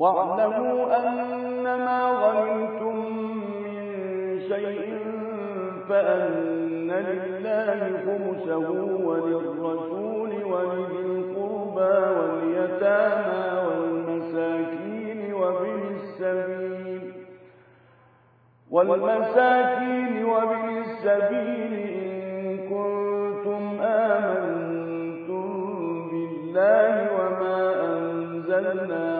واعلموا أنما غنمتم من شيء فأن لله خمسه وللرسول ولذي القربى واليتامى والمساكين وابن السبيل والمساكين وابن السبيل إن كنتم آمنتم بالله وما أنزلنا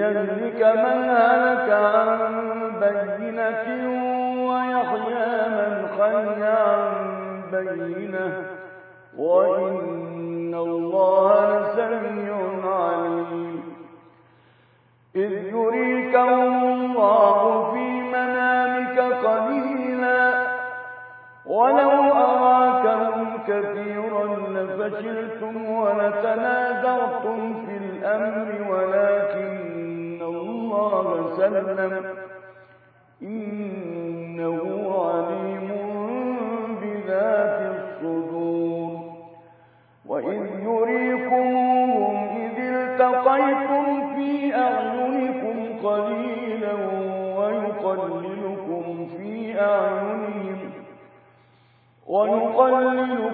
ليهلك من هلك عن بينة ويحيى من حي عن بينة. وإن الله لسميع عليم. إذ يريكهم الله في منامك قليلا. ولو أراكهم كثيرا لفشلتم ولتنازعتم في الأمر ولكن الله سلم إنه عليم بذات الصدور. وإذ يريكمهم إذ التقيتم في أعينكم قليلا ويقللكم في أعينهم ويقللكم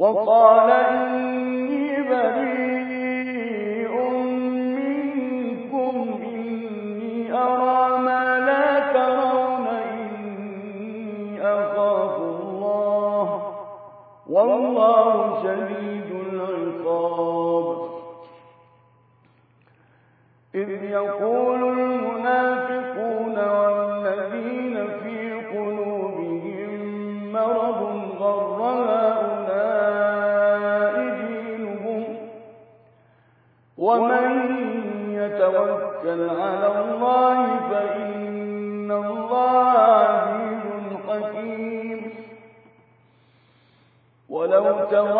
وقال ولو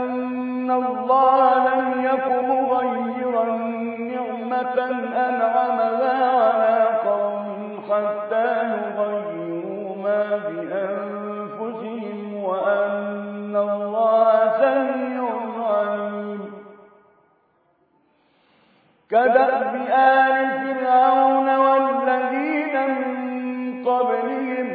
أنعمها على قوم حتى يغيروا ما بأنفسهم وأن الله عليم آل فرعون والذين من قبلهم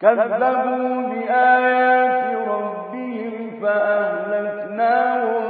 كذبوا بآيات ربهم فأهلكناهم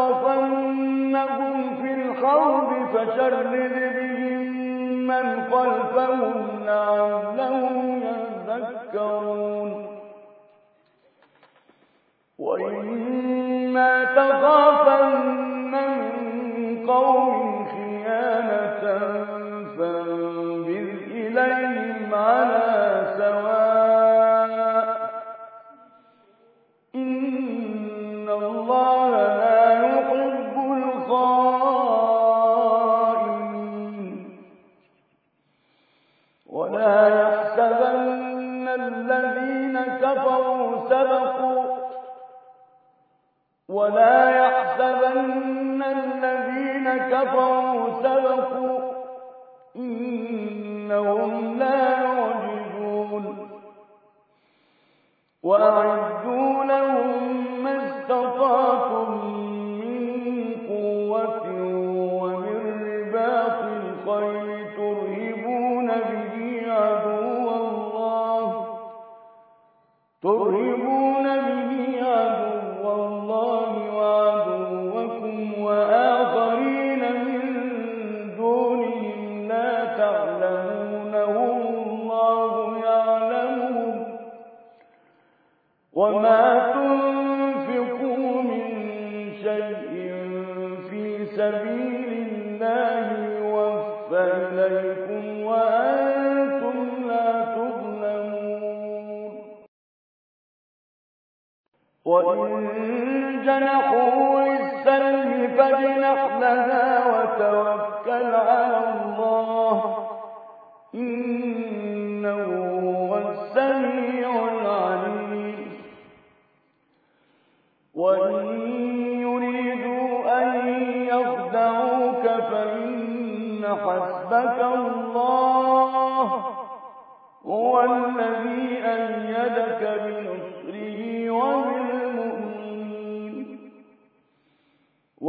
تثقفنهم في الحرب فشرد بهم من خلفهم لعلهم يذكرون. وإما تخافن ولا يحسبن الذين كفروا سبقوا ولا يحسبن الذين كفروا سبقوا إنهم لا يعجزون وأعدوا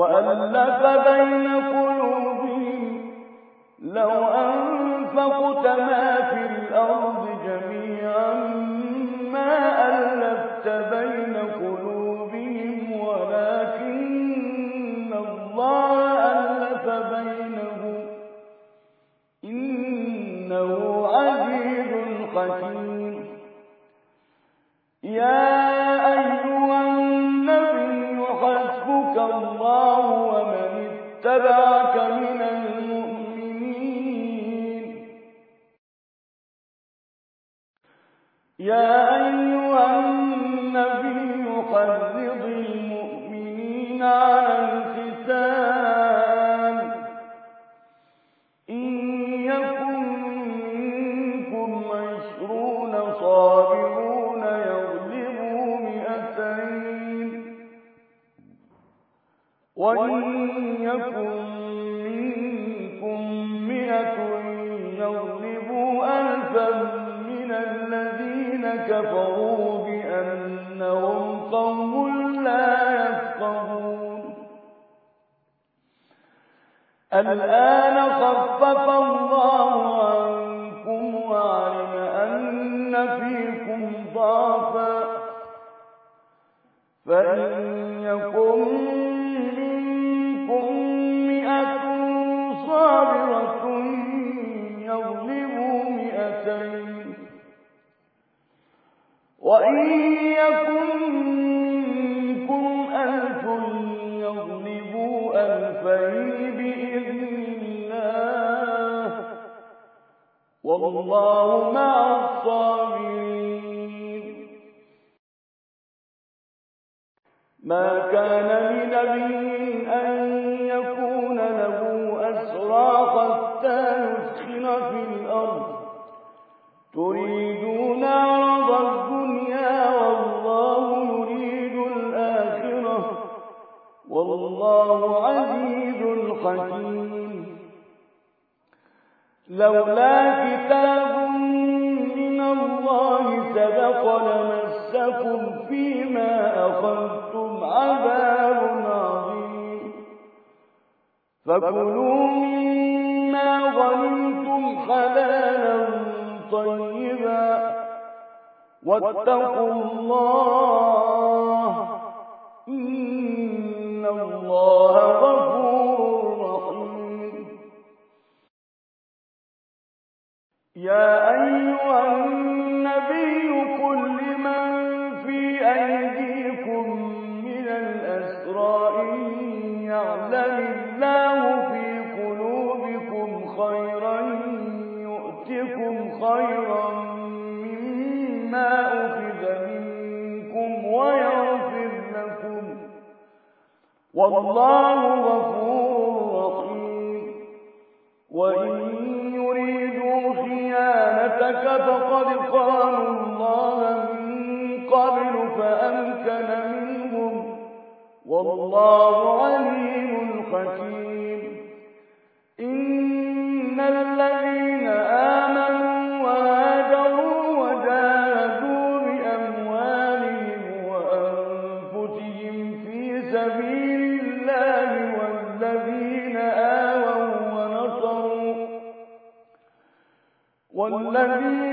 وألف بين قلوبهم لو أنفقت ما في الأرض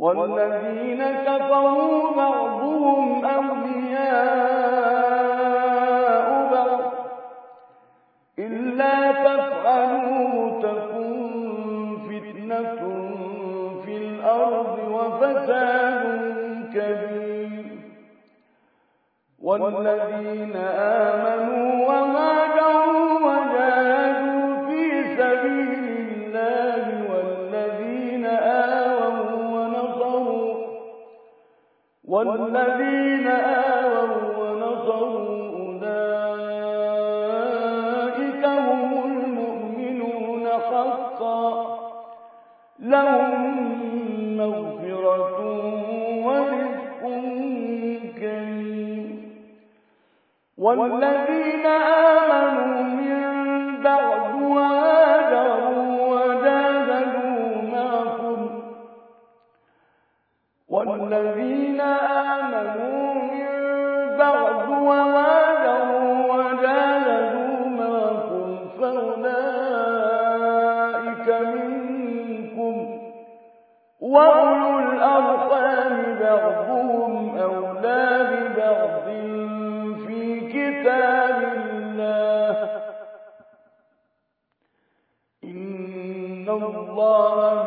والذين كفروا بعضهم أولياء بعض. إلا تفعلوا تكون فتنة في الأرض وفساد كبير. والذين آمنوا وهاجروا والذين آووا ونصروا أولئك هم المؤمنون حقا. لهم مغفرة ورزق كريم. والذين آمنوا من بعد وهاجروا آمنوا من بعد ووالوا فأولئك منكم وأولو الأرحام أولى ببعض في كتاب الله. إن الله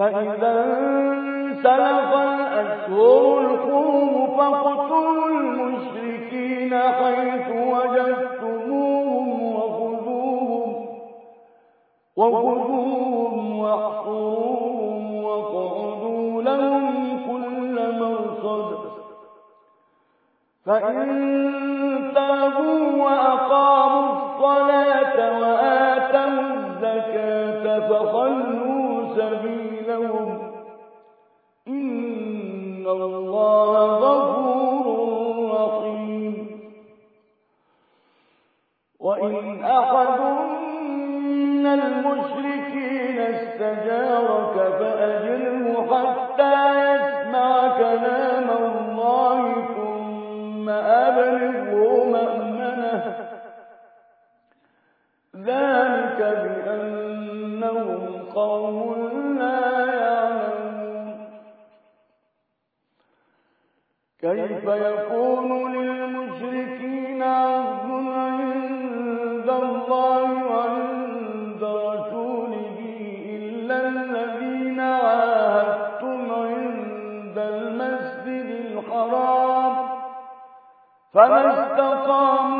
فإذا انسلخ الأشهر الحرم فاقتلوا المشركين حيث وجدتموهم وخذوهم وخذوهم واحصروهم واقعدوا لهم كل مرصد. فإن تابوا وأقاموا الصلاة وآتوا الزكاة فخلوا أحد من المشركين استجارك حتى يسمع كلام الله ثم أبلغه ذلك بأنهم قوم لا يعلمون. كيف يكون للمشركين فما استقاموا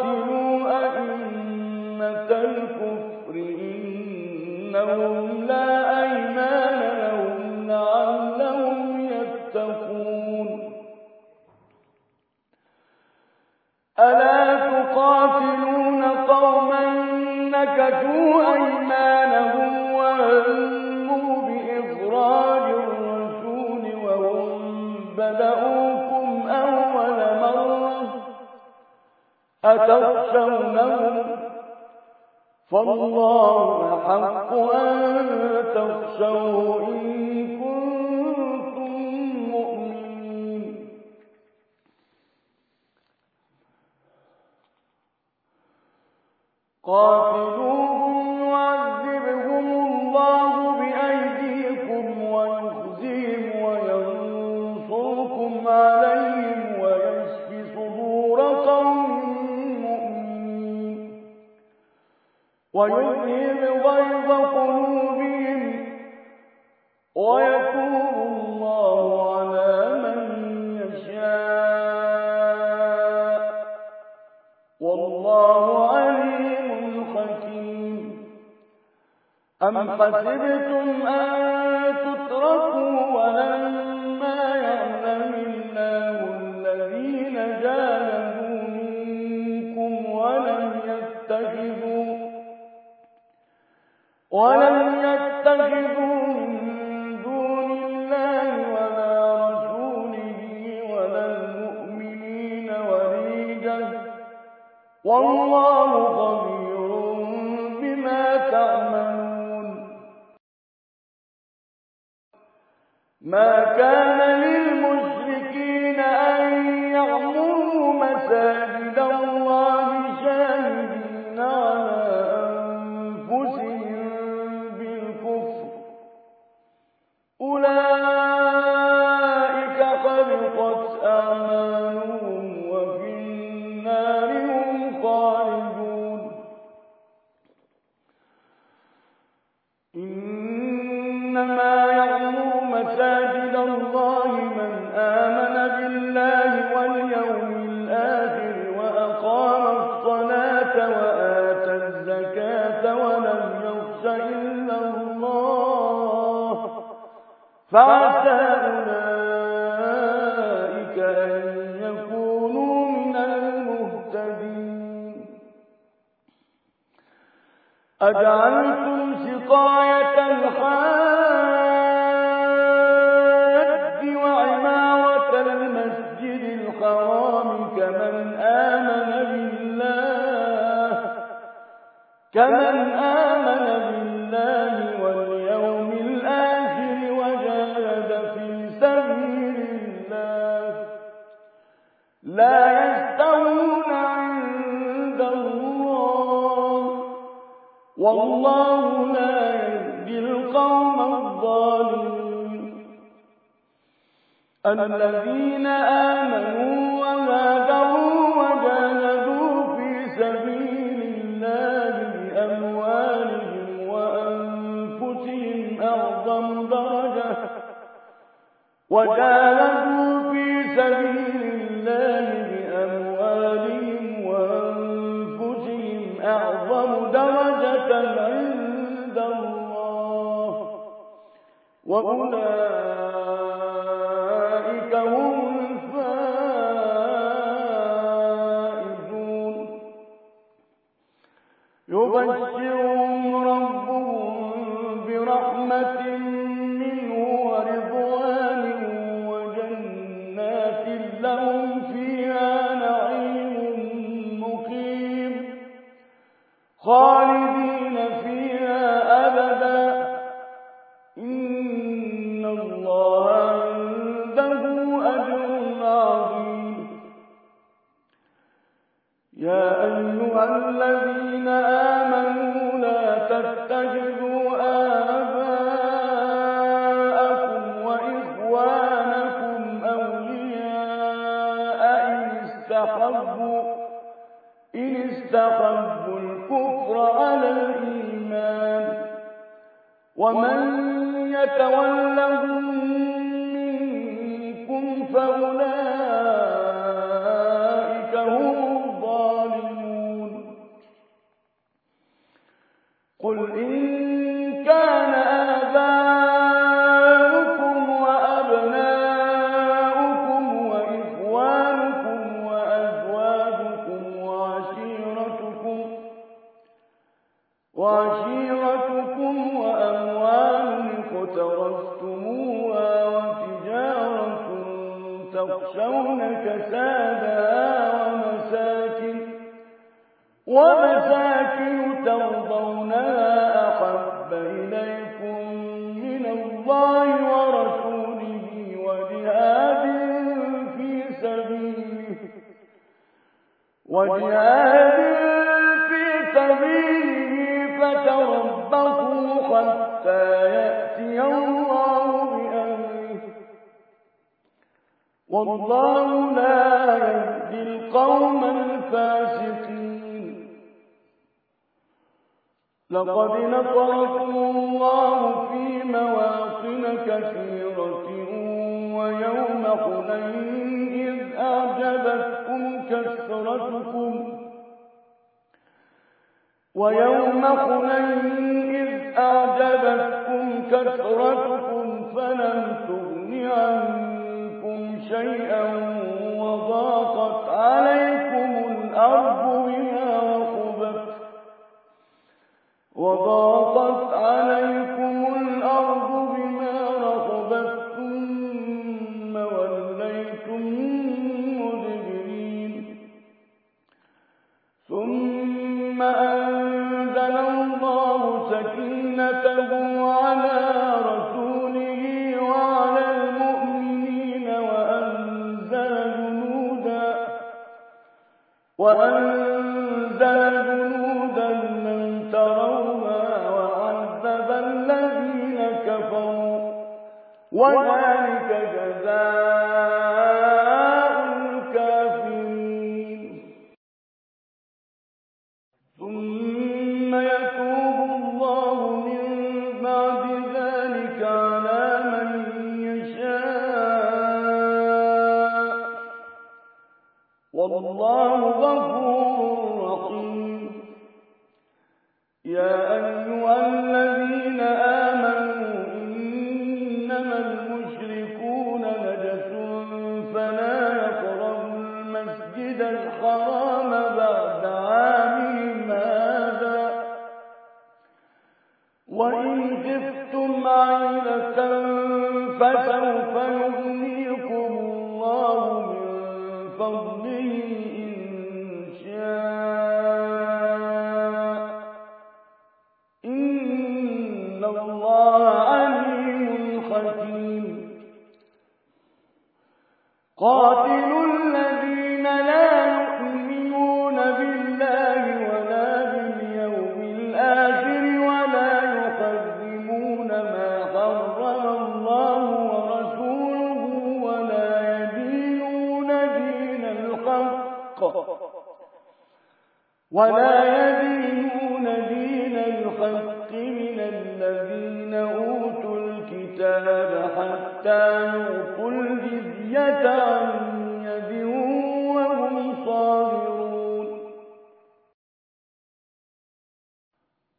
أتخشونهم فالله حق أن تخشوه إن ولم والله لا يهدي القوم الظالمين. الذين آمنوا وهاجروا وجاهدوا في سبيل الله بأموالهم وأنفسهم أعظم درجة وجاهدوا وأولئك تولوا وأنزل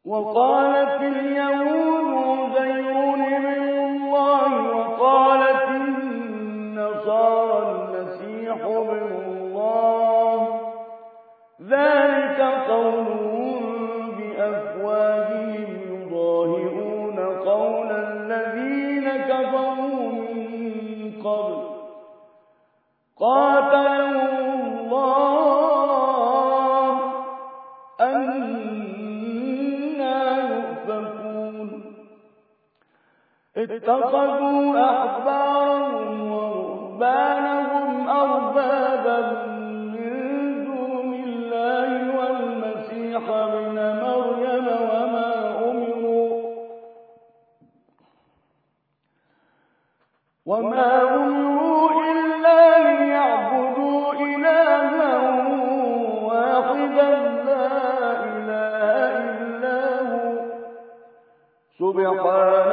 وقالت اليهود زير من الله وقالت النصارى المسيح ابن الله. ذلك قولهم بأفواههم يظاهرون قول الذين كفروا من قبل. قال اتخذوا أحبارهم ورهبانهم أربابا من دون الله والمسيح ابن مريم وما أمروا وما إلا إلها لا إله إلا هو. سبحانه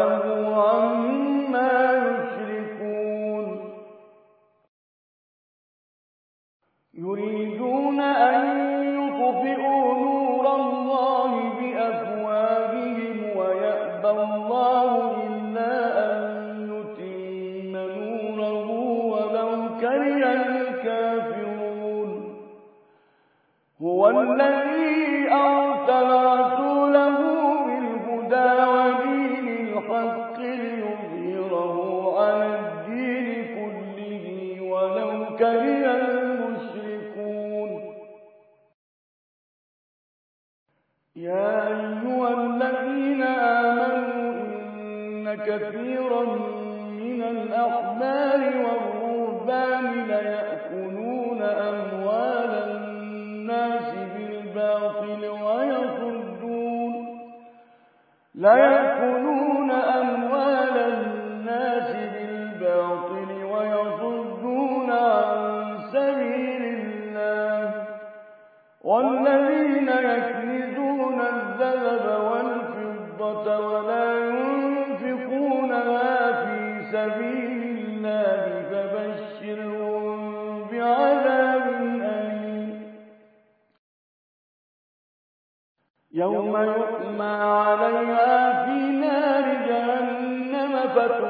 كثيرا من الأحبار والرهبان ليأكلون أموال الناس بالباطل ويصدون ليأكلون أموال الناس بالباطل ويصدون عن سبيل الله. والذين يكنزون الذهب والفضة ولا سبيل الله فبشرهم بعذاب أليم. يوم يحمى عليها في نار جهنم فتكوى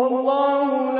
والله لا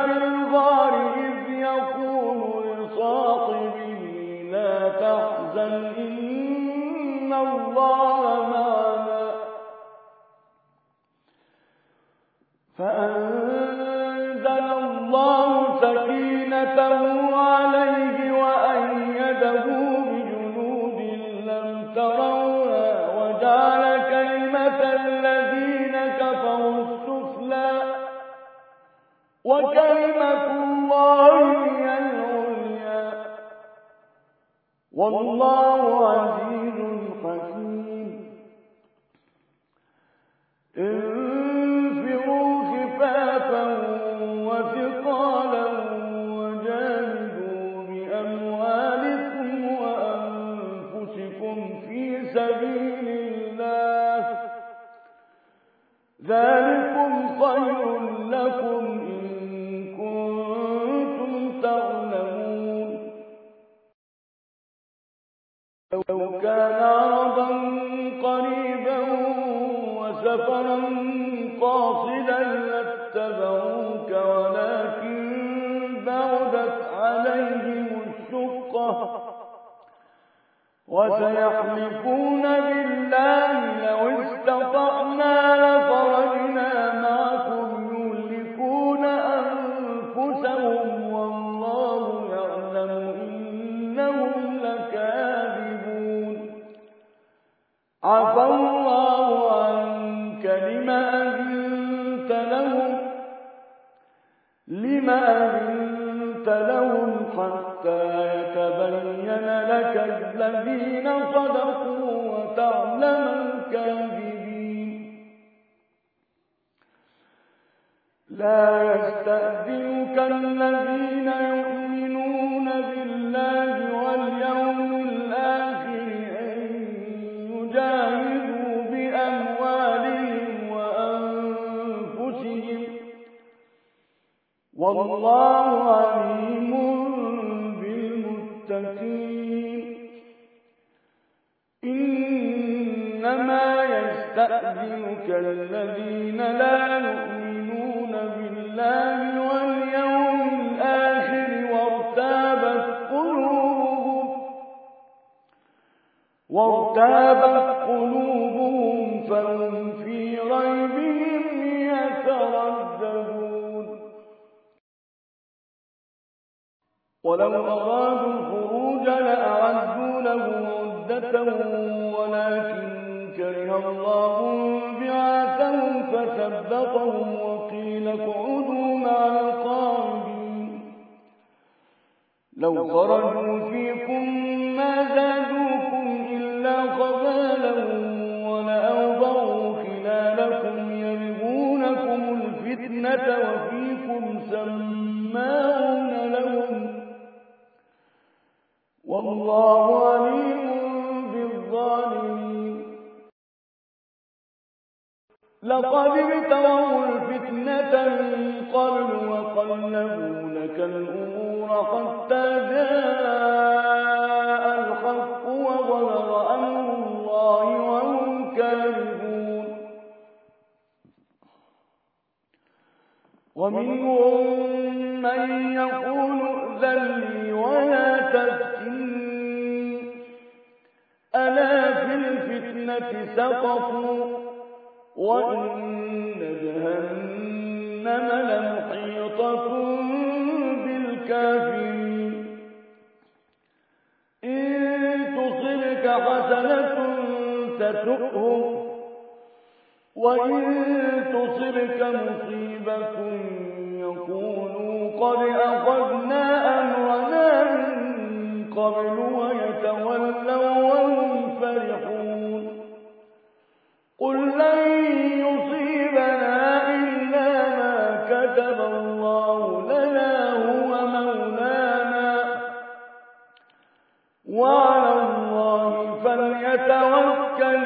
وكلمة الله هي العليا. والله عزيز حكيم. وسيحلفون بالله لو سماعون لهم. والله عليم بالظالمين. لقد ابتغوا الفتنة من قبل وقلبوا لك الأمور حتى جاء الحق وظهر أمر الله وهم كارهون ومنهم من يقول ائذن ولا تفتني ألا في الفتنة سقطوا وإن جهنم لمحيطة بالكافرين. إن تصبك حسنة تسؤهم وإن تصبك مصيبة يقولوا قد أخذنا أمرنا من قبل ويتولوا وهم فرحون قل لن يصيبنا إلا ما كتب الله لنا هو مولانا. وعلى الله فليتوكل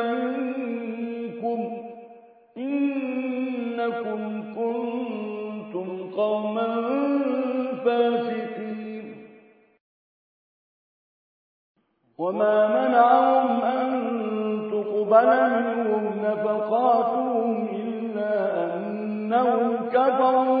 وما منعهم أن تقبل منهم نفقاتهم إلا أنهم كفروا.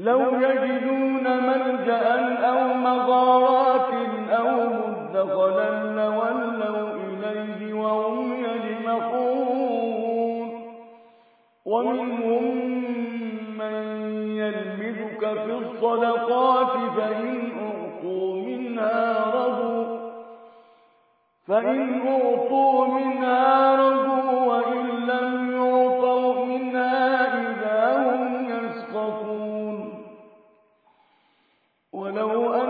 لو يجدون ملجأ أو مغارات أو مدخلا لولوا إليه وهم ومنهم من يلمزك في الصدقات فإن أعطوا منها رضوا فإن أعطوا منها رضوا وإن لم ولو أنهم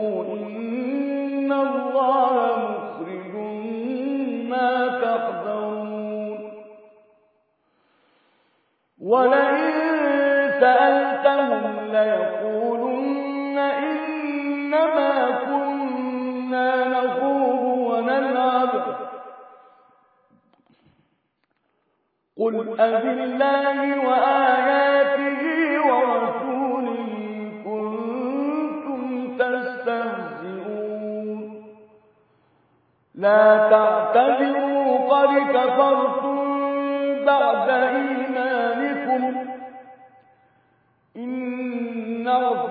ولئن سألتهم ليقولن إنما كنا نخوض ونلعب. قل أبالله وآياته ورسوله كنتم تستهزئون. لا تعتذروا قد كفرتم بعد إيمانكم. إن عفوا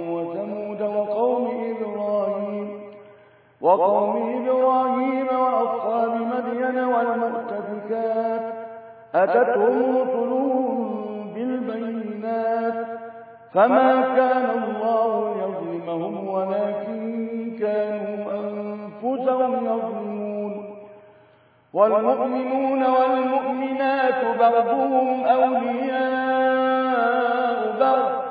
وقوم إبراهيم. وقوم إبراهيم وأصحاب مدين والمؤتفكات. أتتهم رسلهم بالبينات. فما كان الله يظلمهم ولكن كانوا أنفسهم يظلمون. والمؤمنون والمؤمنات بعضهم أولياء بعض.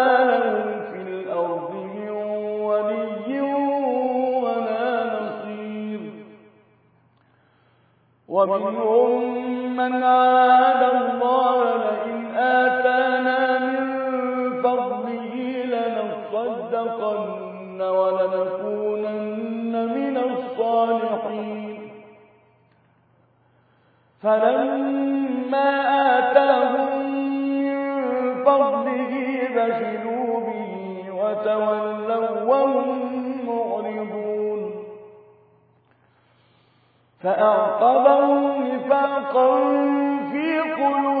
ومنهم من عاد الله لئن آتانا من فضله لنصدقن ولنكونن من الصالحين. فلما آتاهم من فضله بخلوا به وتولوا وهم فأعقبهم نفاقا في قلوبهم.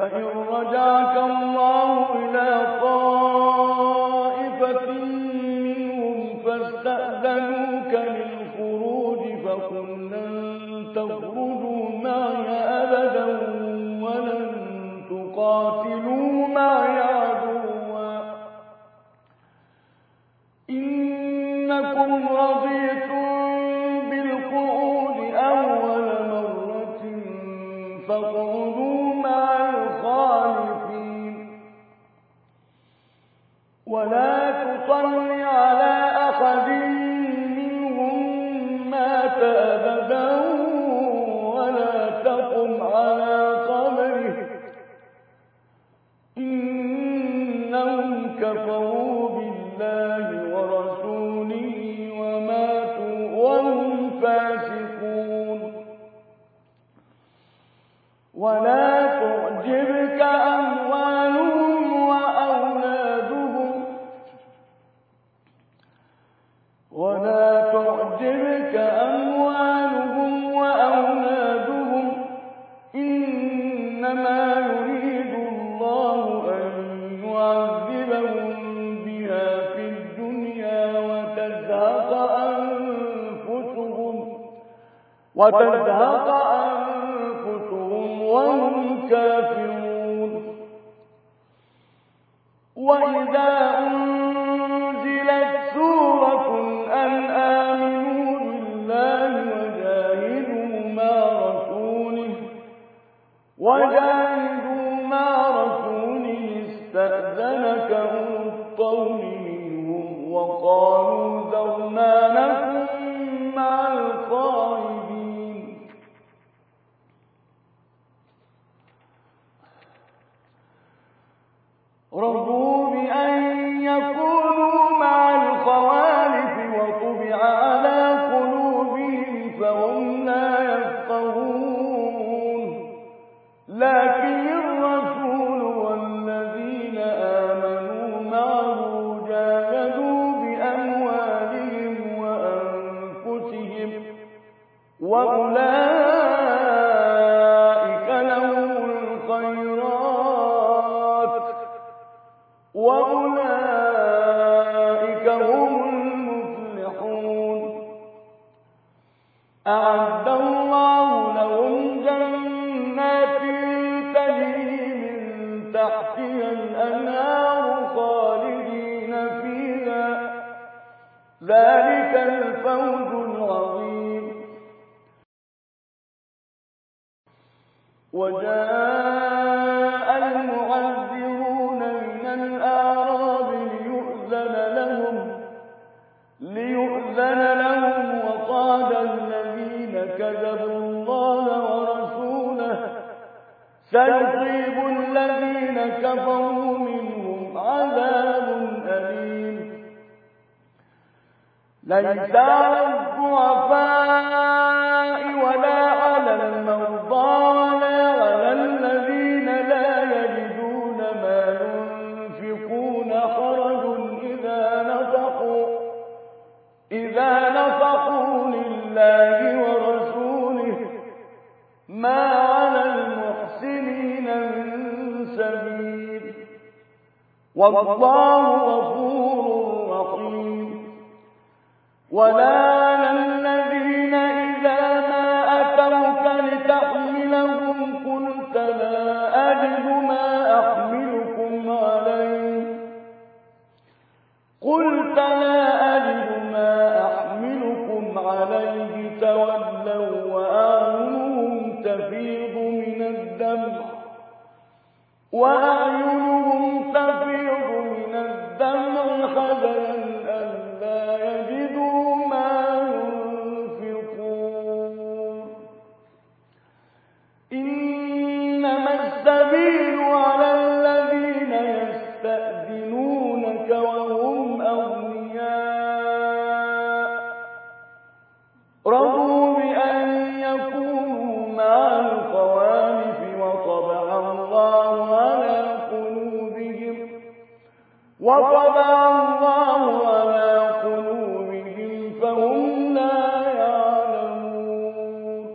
فإن رجعك الله إلى طائفة منهم تخرجوا معي أبدا ولن تقاتلوا. وتزهق أنفسهم وهم كافرون. وإذا أذن لهم وقال الذين كذبوا الله ورسوله سيصيب الذين كفروا منهم عذاب أليم. ليس على الضعفاء ولا على الموت الله ورسوله ما على المحسنين من سبيل. والله غفور رحيم. ولا وأن